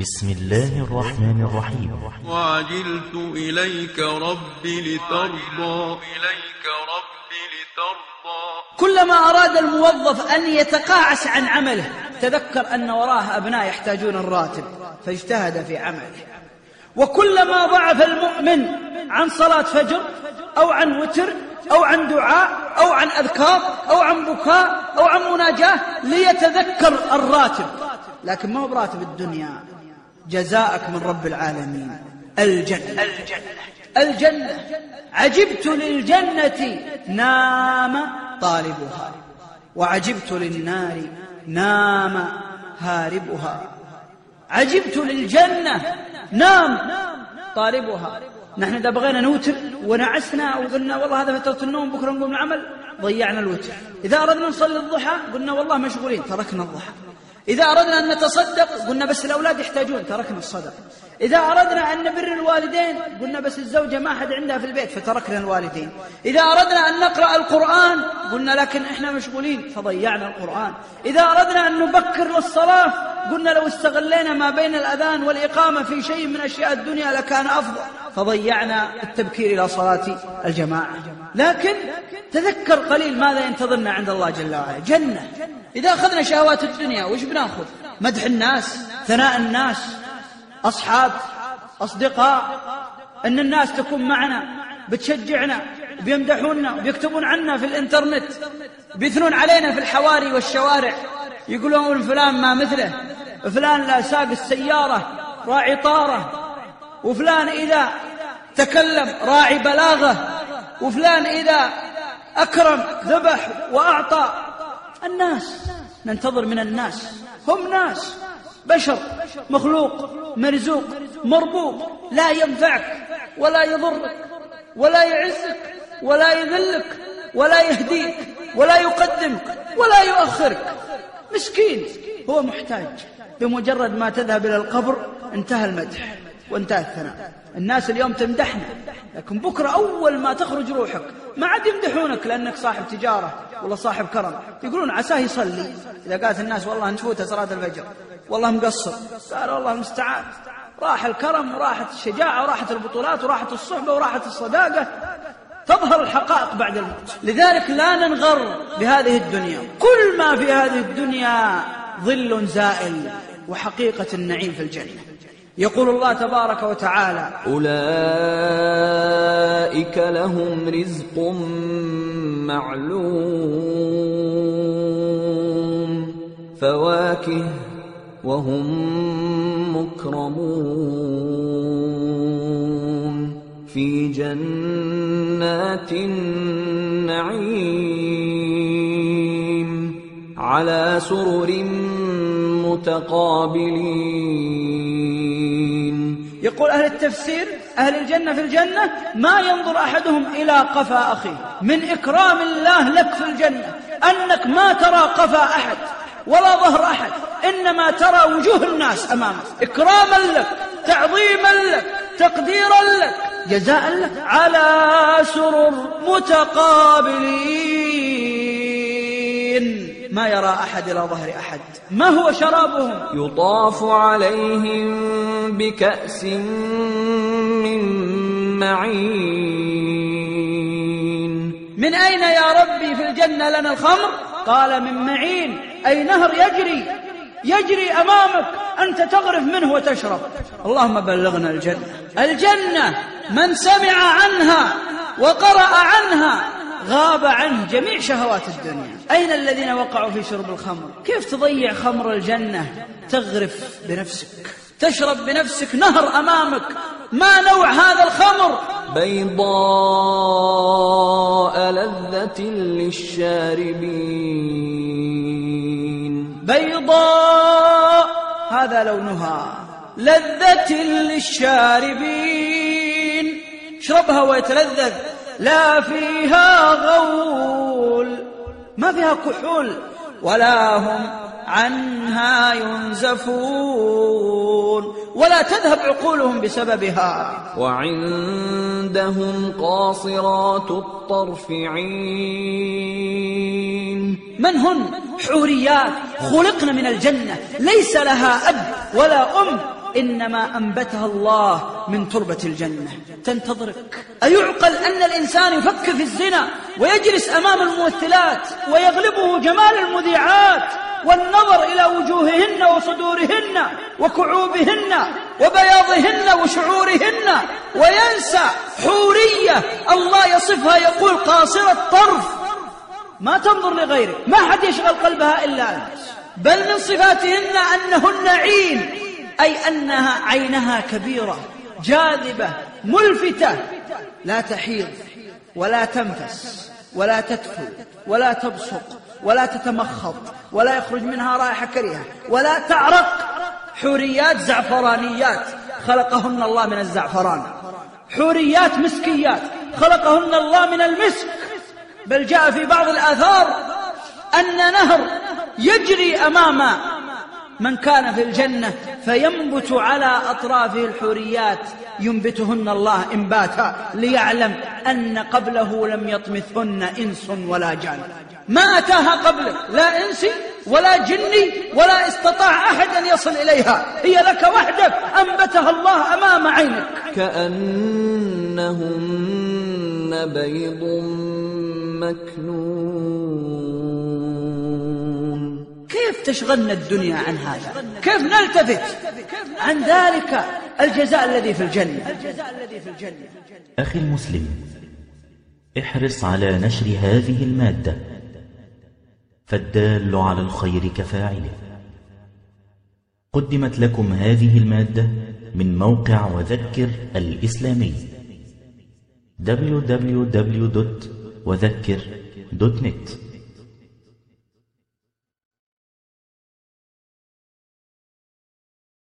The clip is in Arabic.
بسم الله الرحمن الرحيم. وعجلت إليك رب لترضى. إليك رب لترضى كلما أراد الموظف أن يتقاعس عن عمله تذكر أن وراه أبناء يحتاجون الراتب فاجتهد في عمله. وكلما ضعف المؤمن عن صلاة فجر أو عن وتر أو عن دعاء أو عن أذكار أو عن بكاء أو عن مناجاة ليتذكر الراتب. لكن ما هو براتب الدنيا؟ جزاءك من رب العالمين. الجنة. الجنة. الجنة عجبت للجنة نام طالبها. وعجبت للنار نام هاربها. عجبت للجنة نام طالبها. نحن إذا بغينا نوتر ونعسنا وقلنا والله هذا فترة النوم بكرة نقوم العمل ضيعنا الوتر. إذا أردنا نصلي الضحى قلنا والله مشغولين تركنا الضحى. إذا أردنا أن نتصدق قلنا بس الأولاد يحتاجون تركنا الصدق. إذا أردنا أن نبر الوالدين قلنا بس الزوجة ما حد عندها في البيت فتركنا الوالدين. إذا أردنا أن نقرأ القرآن قلنا لكن إحنا مشغولين فضيعنا القرآن. إذا أردنا أن نبكر للصلاة قلنا لو استغلينا ما بين الأذان والإقامة في شيء من أشياء الدنيا لكان أفضل. فضيعنا التبكير إلى صلاة الجماعة. لكن تذكر قليل ماذا ينتظرنا عند الله جل وعلا. جنة. إذا أخذنا شهوات الدنيا وش بناخذ؟ مدح الناس ثناء الناس أصحاب أصدقاء. أن الناس تكون معنا بتشجعنا بيمدحونا بيكتبون عنا في الإنترنت بيثنون علينا في الحواري والشوارع. يقولون فلان ما مثله. فلان لا ساق السيارة راعي طارة. وفلان إذا تكلم راعي بلاغة. وفلان إذا أكرم ذبح وأعطى. الناس ننتظر من الناس. هم ناس. بشر مخلوق مرزوق مربوب لا ينفعك ولا يضرك ولا يعزك ولا يذلك ولا يهديك ولا يقدمك ولا يؤخرك. مسكين هو محتاج. بمجرد ما تذهب إلى القبر انتهى المدح وانتهى الثناء. الناس اليوم تمدحنا لكن بكرة أول ما تخرج روحك ما عاد يمدحونك لأنك صاحب تجارة ولا صاحب كرم. يقولون عساه يصلي. إذا قالت الناس والله نفوته صلاة الفجر والله مقصر. قال والله المستعان راح الكرم وراحت الشجاعة وراحت البطولات وراحت الصحبة وراحت الصداقة. تظهر الحقائق بعد الموت. لذلك لا ننغر بهذه الدنيا. كل ما في هذه الدنيا ظل زائل. وحقيقة النعيم في الجنة. يقول الله تبارك وتعالى أولئك لهم رزق معلوم فواكه وهم مكرمون. في جنات النعيم على سرر متقابلين يقول أهل التفسير أهل الجنة في الجنة ما ينظر أحدهم إلى قفا أخيه. من إكرام الله لك في الجنة أنك ما ترى قفا أحد ولا ظهر أحد إنما ترى وجوه الناس أمامك. إكراما لك تعظيما لك تقديرا لك جزاء لك. على سرر متقابلين. ما يرى أحد إلى ظهر أحد. ما هو شرابهم؟ يطاف عليهم بكأس من معين. من أين يا ربي في الجنة لنا الخمر؟ قال من معين. أي نهر يجري؟ يجري أمامك. أنت تغرف منه وتشرب. اللهم بلغنا الجنة. الجنة من سمع عنها وقرأ عنها غاب عنه جميع شهوات الدنيا. أين الذين وقعوا في شرب الخمر؟ كيف تضيع خمر الجنة؟ تغرف بنفسك. تشرب بنفسك نهر أمامك. ما نوع هذا الخمر؟ بيضاء لذة للشاربين. بيضاء هذا لونها. لذة للشاربين. اشربها ويتلذذ. لا فيها غول ما فيها كحول ولا هم عنها ينزفون ولا تذهب عقولهم بسببها. وعندهم قاصرات الطرف عين من هن؟ حوريات خلقن من الجنة ليس لها أب ولا أم. إنما أنبتها الله من تربة الجنة. تنتظرك. أيعقل أن الإنسان يفكر في الزنا ويجلس أمام الممثلات ويغلبه جمال المذيعات والنظر إلى وجوههن وصدورهن وكعوبهن وبياضهن وشعورهن وينسى حورية الله يصفها يقول قاصرة طرف ما تنظر لغيره. ما حد يشغل قلبها إلا أنت. بل من صفاتهن أنهن عين أي أنها عينها كبيرة جاذبة ملفتة. لا تحيض ولا تنفس ولا تدفل ولا تبصق ولا تتمخض ولا يخرج منها رائحة كريهة ولا تعرق. حوريات زعفرانيات خلقهن الله من الزعفران. حوريات مسكيات خلقهن الله من المسك. بل جاء في بعض الآثار أن نهر يجري أمام من كان في الجنة فينبت على أطرافه الحوريات. ينبتهن الله إنباتا ليعلم أن قبله لم يطمثهن إنس ولا جان. ما أتاها قبلك لا إنسي ولا جني ولا استطاع أحد أن يصل إليها. هي لك وحدك أنبتها الله أمام عينك. كأنهن بيض مكنون. تشغلنا الدنيا عن هذا. كيف نلتفت عن ذلك الجزاء الذي في الجنة؟ أخي المسلم احرص على نشر هذه المادة فالدال على الخير كفاعله. قدمت لكم هذه المادة من موقع وذكر الإسلامي www.وذكر.net